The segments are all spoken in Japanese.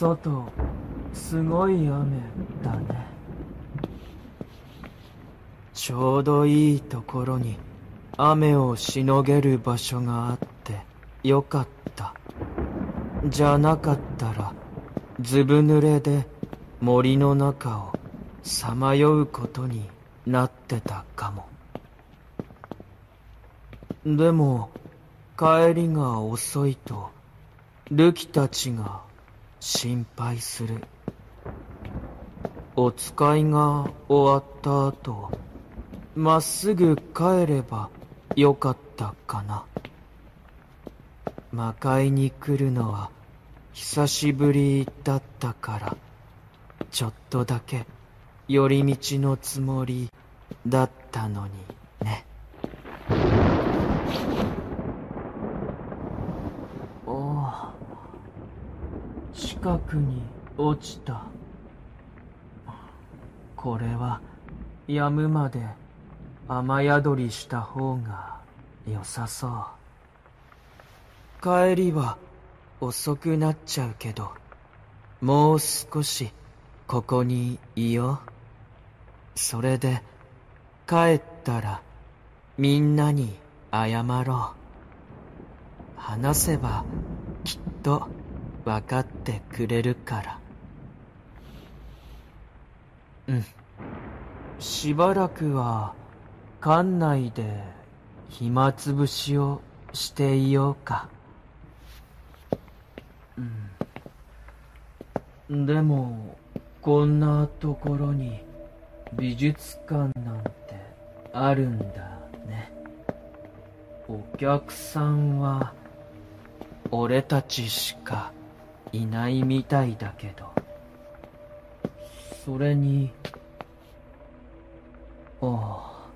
外すごい雨だね。ちょうどいいところに雨をしのげる場所があってよかった。じゃなかったらずぶ濡れで森の中をさまようことになってたかも。でも帰りが遅いとルキたちが心配する。お使いが終わった後まっすぐ帰ればよかったかな。魔界に来るのは久しぶりだったからちょっとだけ寄り道のつもりだったのにねおお近くに落ちた。これはやむまで雨宿りした方が良さそう。帰りは遅くなっちゃうけどもう少しここにいよう。それで帰ったらみんなに謝ろう。話せばきっと分かってくれるから。うん。しばらくは館内で暇つぶしをしていようか。うん。でもこんなところに美術館なんてあるんだね。お客さんは俺たちしかいないみたいだけど。それにああ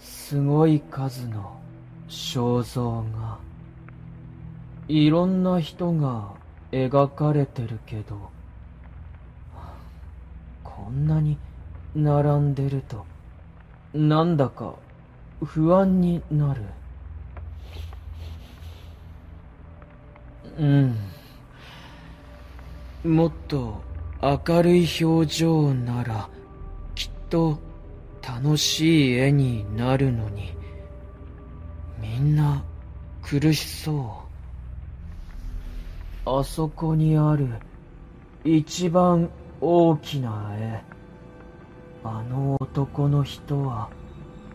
すごい数の肖像がいろんな人が描かれてるけどこんなに並んでるとなんだか不安になる。うん。もっと明るい表情ならきっと楽しい絵になるのにみんな苦しそう。あそこにある一番大きな絵。あの男の人は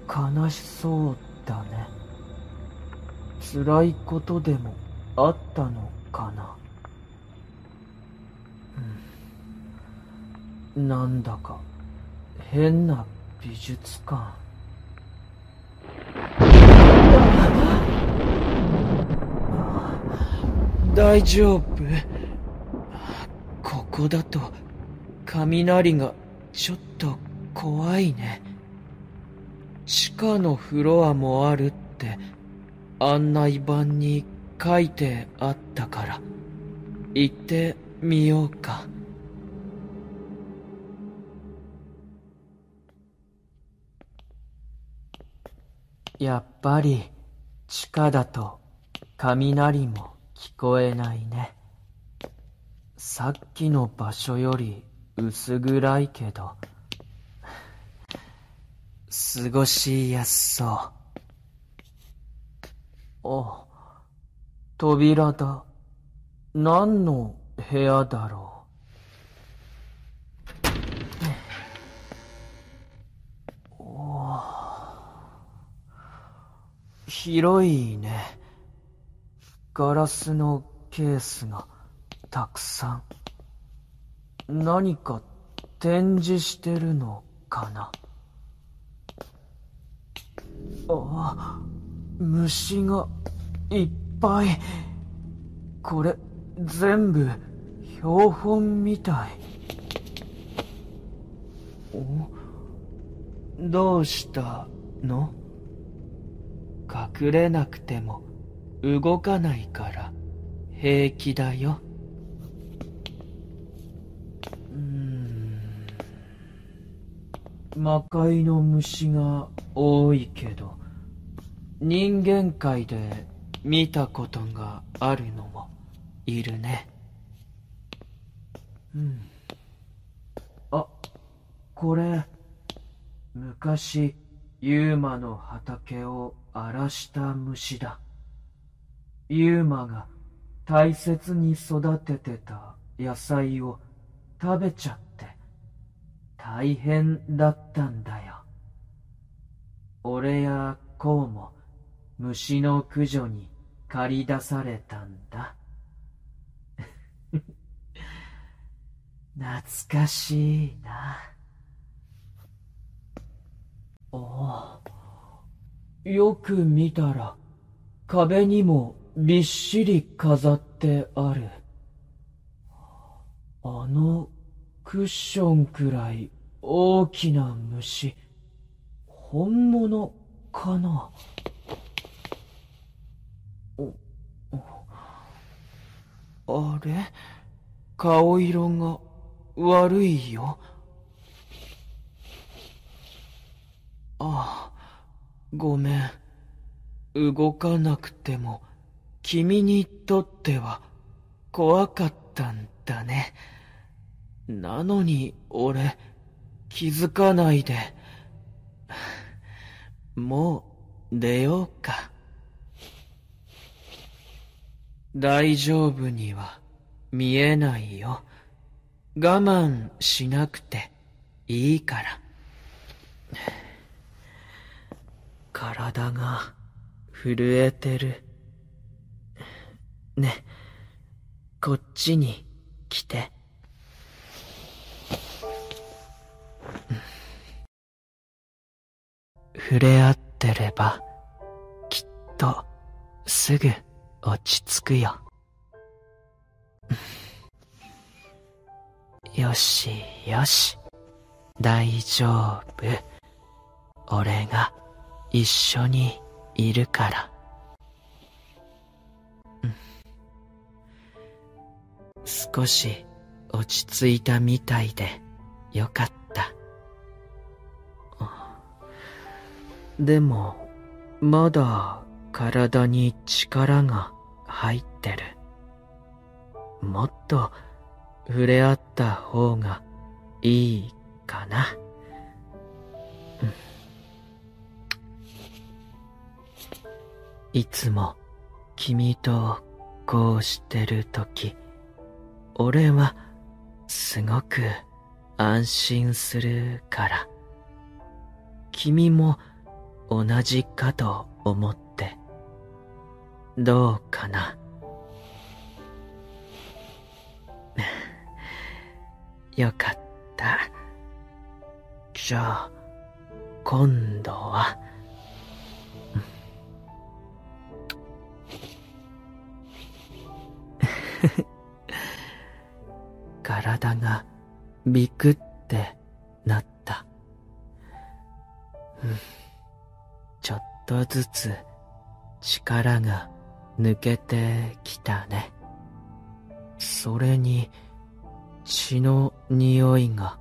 悲しそうだね。辛いことでもあったのかな？なんだか変な美術館。大丈夫？ここだと雷がちょっと怖いね。地下のフロアもあるって案内板に書いてあったから。行ってみようか。やっぱり地下だと雷も聞こえないね。さっきの場所より薄暗いけど。過ごしやすそう。あ扉だ。何の部屋だろうお広いね。ガラスのケースがたくさん。何か展示してるのかな？あ虫がいっぱい。これ全部標本みたい。お？どうしたの？隠れなくても動かないから平気だよ。うん。魔界の虫が多いけど人間界で見たことがあるのもいるね。うん。あ、これ、昔、ユーマの畑を荒らした虫だ。ユーマが大切に育ててた野菜を食べちゃって大変だったんだよ。俺やこうも虫の駆除に駆り出されたんだ。懐かしいな。おお。よく見たら壁にもびっしり飾ってある。あのクッションくらい大きな虫、本物かな？あれ？顔色が悪いよ。ああ、ごめん。動かなくても、君にとっては怖かったんだね。なのに俺、気づかないで。もう出ようか。大丈夫には見えないよ。我慢しなくていいから。体が震えてる。ね、こっちに来て。触れ合ってれば、きっとすぐ落ち着くよ。よしよし、大丈夫。俺が一緒にいるから。少し落ち着いたみたいでよかった。でも、まだ体に力が入ってる。もっと触れ合った方がいいかな。うんいつも君とこうしてるとき、俺はすごく安心するから。君も同じかと思って、どうかな。よかった。じゃあ、今度は、体がビクってなった。ちょっとずつ力が抜けてきたね。それに血の匂いが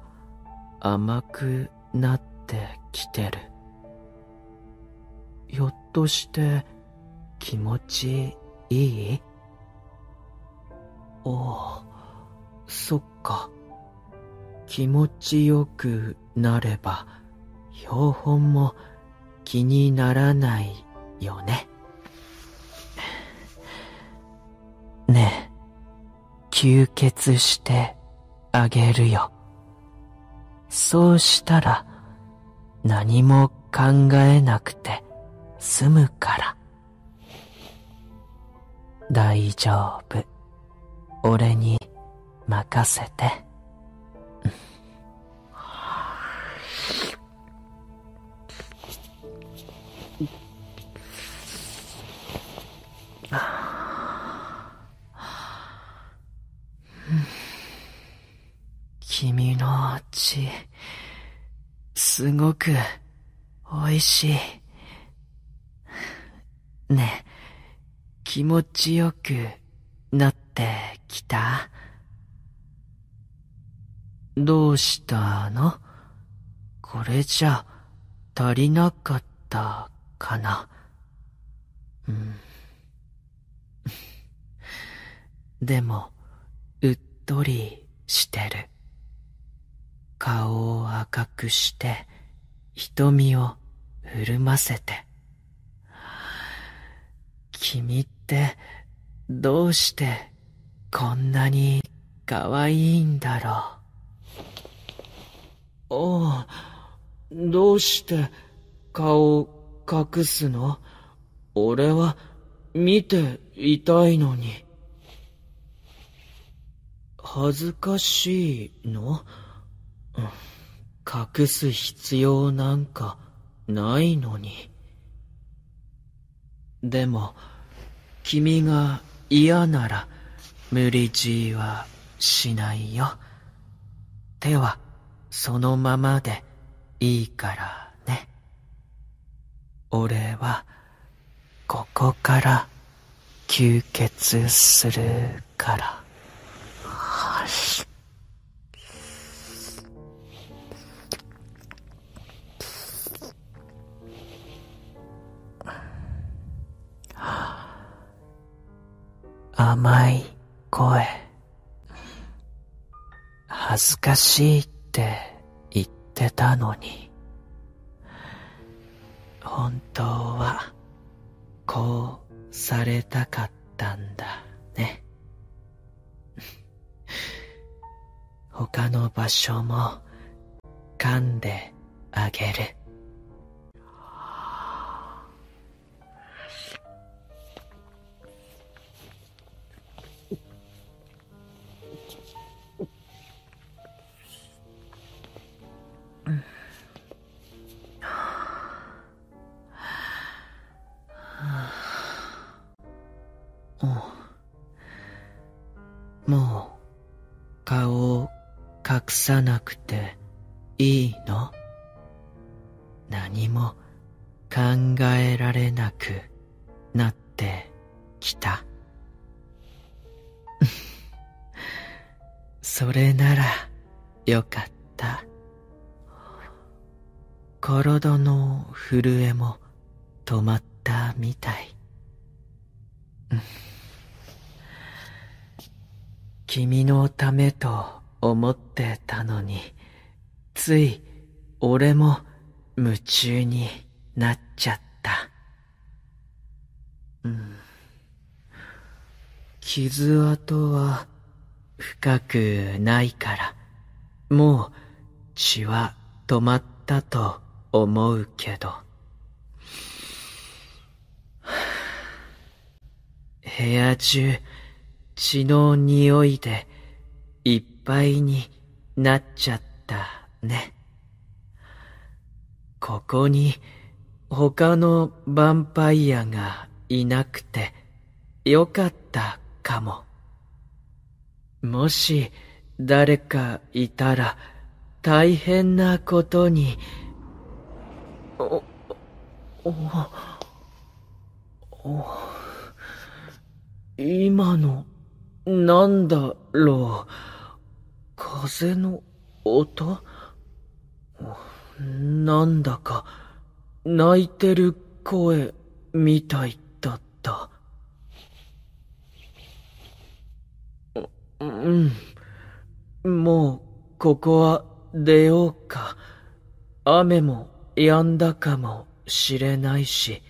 甘くなってきてる。ひょっとして気持ちいい？おお、そっか。気持ちよくなれば、標本も気にならないよね。ねえ、吸血してあげるよ。そうしたら何も考えなくて済むから。大丈夫。俺に任せて。君の血、すごく美味しい。ねえ、気持ちよくなってきた？どうしたの？これじゃ足りなかったかな？うん。でも、うっとりしてる。顔を赤くして瞳を潤ませて。君ってどうしてこんなに可愛いんだろう。おう、どうして顔を隠すの？俺は見ていたいのに。恥ずかしいの？隠す必要なんかないのに。でも、君が嫌なら無理強いはしないよ。手はそのままでいいからね。俺はここから吸血するから。はし甘い声。恥ずかしいって言ってたのに。本当は、こうされたかったんだね。他の場所も噛んであげる。もう顔を隠さなくていいの？何も考えられなくなってきた。それならよかった。体の震えも止まったみたい。君のためと思ってたのに、つい俺も夢中になっちゃった。うん。傷跡は深くないから、もう血は止まったと思うけど。部屋中血の匂いでいっぱいになっちゃったね。ここに他のヴァンパイアがいなくてよかったかも。もし誰かいたら大変なことに、お、お、お、今のなんだろう。風の音？なんだか泣いてる声みたいだった。うん。もうここは出ようか。雨も止んだかもしれないし、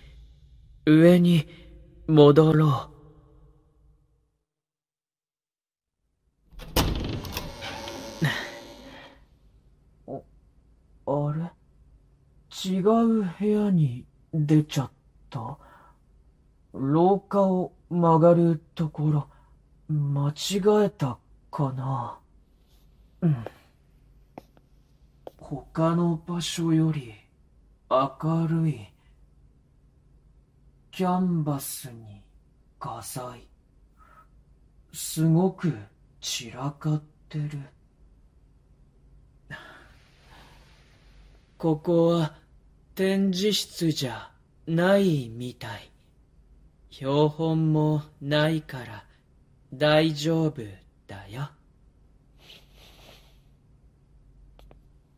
上に戻ろう。あれ？違う部屋に出ちゃった？廊下を曲がるところ、間違えたかな？うん。他の場所より明るい。キャンバスに画材。すごく散らかってる。ここは展示室じゃないみたい。標本もないから大丈夫だよ。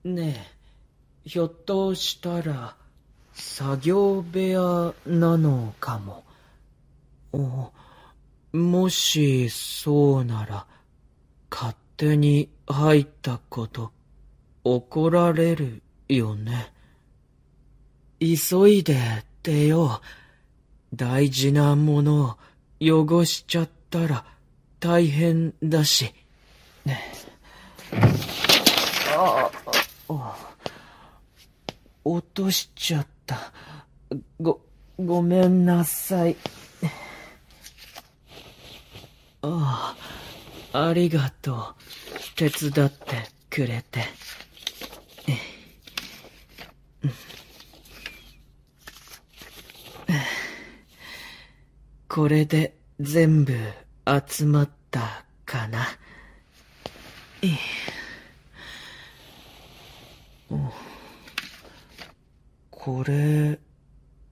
ねえ、ひょっとしたら作業部屋なのかも。おもしそうなら勝手に入ったこと怒られるよね。急いで出よう。大事なものを汚しちゃったら大変だし。ね、ああ、落としちゃった。ご、ごめんなさい。ああ、ありがとう。手伝ってくれて。これで全部集まったかな。これ、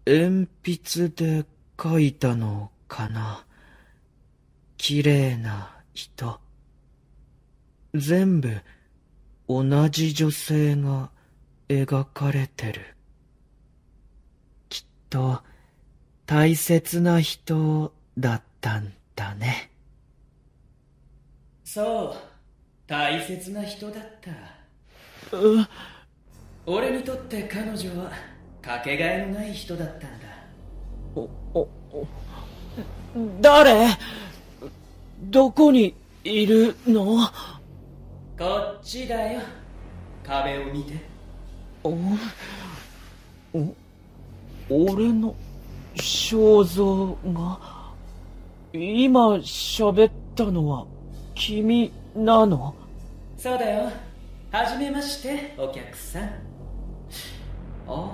鉛筆で書いたのかな。綺麗な人。全部同じ女性が描かれてる。きっと大切な人だったんだね。そう、大切な人だった。う俺にとって彼女はかけがえのない人だったんだ。お、お、お、誰？どこにいるの？こっちだよ。壁を見て。お、お、俺の肖像が、今喋ったのは君なの？そうだよ。はじめまして、お客さん。あ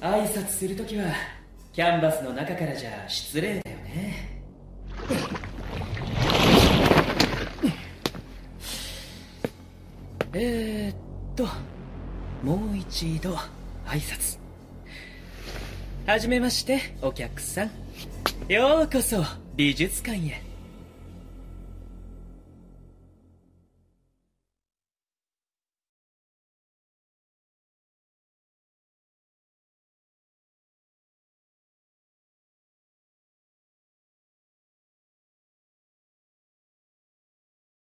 あ、挨拶するときは、キャンバスの中からじゃ失礼だよね。えー、っと、もう一度挨拶。はじめまして、お客さん。ようこそ、美術館へ。